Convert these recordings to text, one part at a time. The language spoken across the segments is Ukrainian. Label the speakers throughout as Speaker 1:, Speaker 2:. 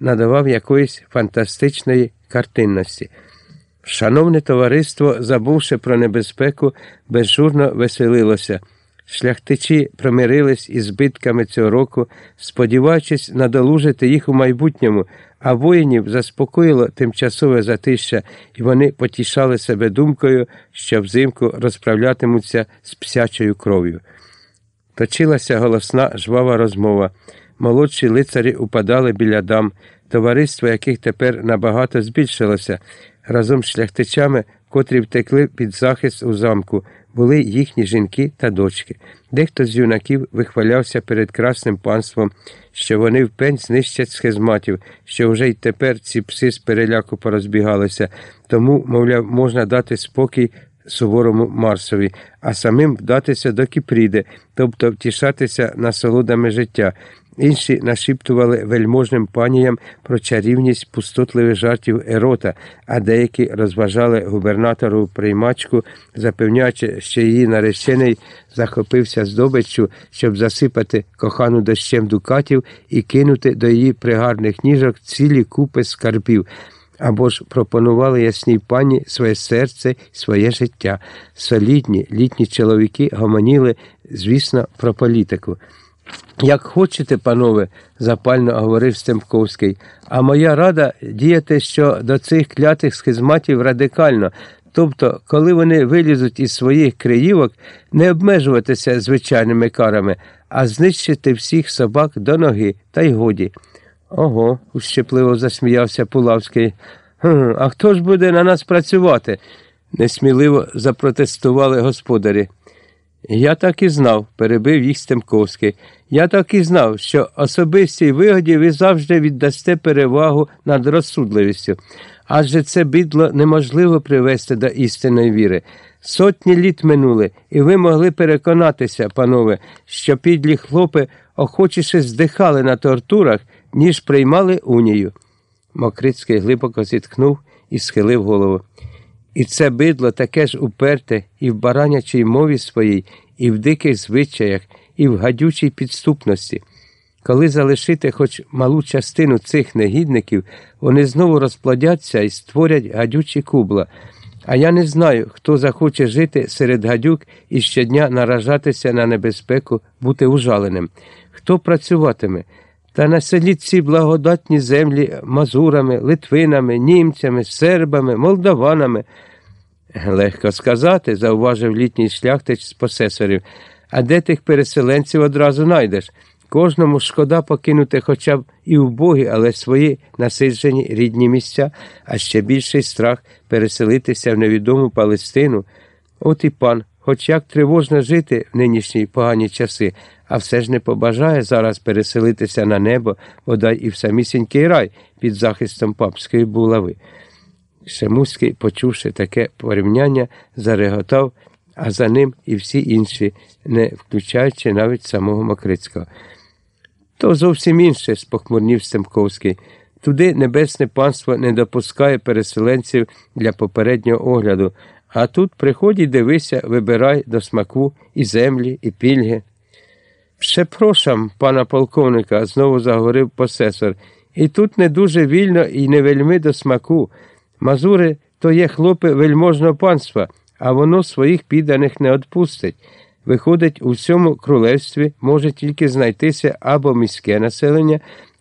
Speaker 1: надавав якоїсь фантастичної картинності. Шановне товариство, забувши про небезпеку, безжурно веселилося. Шляхтичі примирились із збитками цього року, сподіваючись надолужити їх у майбутньому, а воїнів заспокоїло тимчасове затища, і вони потішали себе думкою, що взимку розправлятимуться з псячою кров'ю. Точилася голосна жвава розмова. Молодші лицарі упадали біля дам, товариство яких тепер набагато збільшилося. Разом з шляхтичами, котрі втекли під захист у замку, були їхні жінки та дочки. Дехто з юнаків вихвалявся перед красним панством, що вони впень знищать схизматів, що вже й тепер ці пси з переляку порозбігалися, тому, мовляв, можна дати спокій суворому Марсові, а самим вдатися до Кіпріди, тобто втішатися насолодами життя. Інші нашіптували вельможним паніям про чарівність пустотливих жартів ерота, а деякі розважали губернатору приймачку, запевняючи, що її наречений захопився здобиччю, щоб засипати кохану дощем дукатів і кинути до її пригарних ніжок цілі купи скарбів. Або ж пропонували ясній пані своє серце своє життя. Солідні літні чоловіки гомоніли, звісно, про політику. Як хочете, панове, запально говорив Стемковський, а моя рада діяти що до цих клятих схизматів радикально, тобто, коли вони вилізуть із своїх криївок, не обмежуватися звичайними карами, а знищити всіх собак до ноги, та й годі. Ого, ущепливо засміявся Пулавський. «Хм, А хто ж буде на нас працювати? несміливо запротестували господарі. Я так і знав, перебив їх Стемковський. Я так і знав, що особистій вигоді ви завжди віддасте перевагу над розсудливістю, адже це бідло неможливо привести до істинної віри. Сотні літ минули, і ви могли переконатися, панове, що підлі хлопи охочіше здихали на тортурах, ніж приймали унію. Мокрицький глибоко зітхнув і схилив голову. І це бидло таке ж уперте і в баранячій мові своїй, і в диких звичаях, і в гадючій підступності. Коли залишити хоч малу частину цих негідників, вони знову розплодяться і створять гадючі кубла. А я не знаю, хто захоче жити серед гадюк і щодня наражатися на небезпеку, бути ужаленим, хто працюватиме. Та населіть ці благодатні землі мазурами, литвинами, німцями, сербами, молдаванами. Легко сказати, зауважив літній шляхтич з посесорів. А де тих переселенців одразу найдеш? Кожному шкода покинути хоча б і вбогі, але свої насиджені рідні місця, а ще більший страх переселитися в невідому Палестину. От і пан, хоч як тривожно жити в нинішні погані часи, а все ж не побажає зараз переселитися на небо, бодай і в самісінький рай під захистом папської булави. Шемуський, почувши таке порівняння, зареготав, а за ним і всі інші, не включаючи навіть самого Макрицького. То зовсім інше, спохмурнів Стемковський. Туди небесне панство не допускає переселенців для попереднього огляду, а тут приходь і дивися, вибирай до смаку і землі, і пільги. Препрошам, пана полковника, знову заговорив посесор, і тут не дуже вільно і не вельми до смаку. Мазури то є хлопи вельможного панства, а воно своїх підданих не відпустить. Виходить, у всьому королевстві може тільки знайтися або міське населення,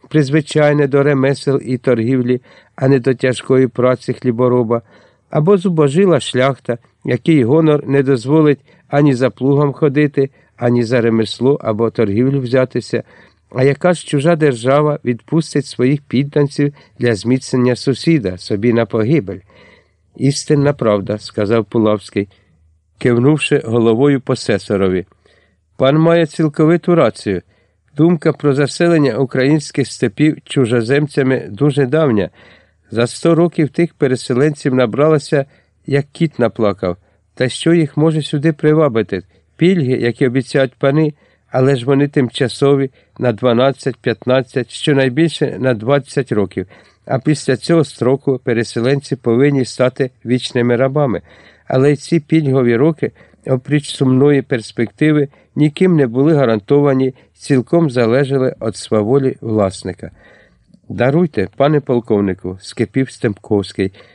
Speaker 1: призвичайне до ремесел і торгівлі, а не до тяжкої праці хлібороба, або зубожила шляхта, який гонор не дозволить ані за плугом ходити, ані за ремесло або торгівлю взятися. А яка ж чужа держава відпустить своїх підданців для зміцнення сусіда собі на погибель? Істинна правда, сказав Пулавський, кивнувши головою посесорові. Пан має цілковиту рацію. Думка про заселення українських степів чужоземцями дуже давня. За сто років тих переселенців набралося, як кіт наплакав. Та що їх може сюди привабити? Пільги, які обіцяють пани але ж вони тимчасові на 12, 15, щонайбільше на 20 років. А після цього строку переселенці повинні стати вічними рабами. Але ці пільгові роки, опріч сумної перспективи, ніким не були гарантовані, цілком залежали від сваволі власника. Даруйте, пане полковнику, скипів Стемковський.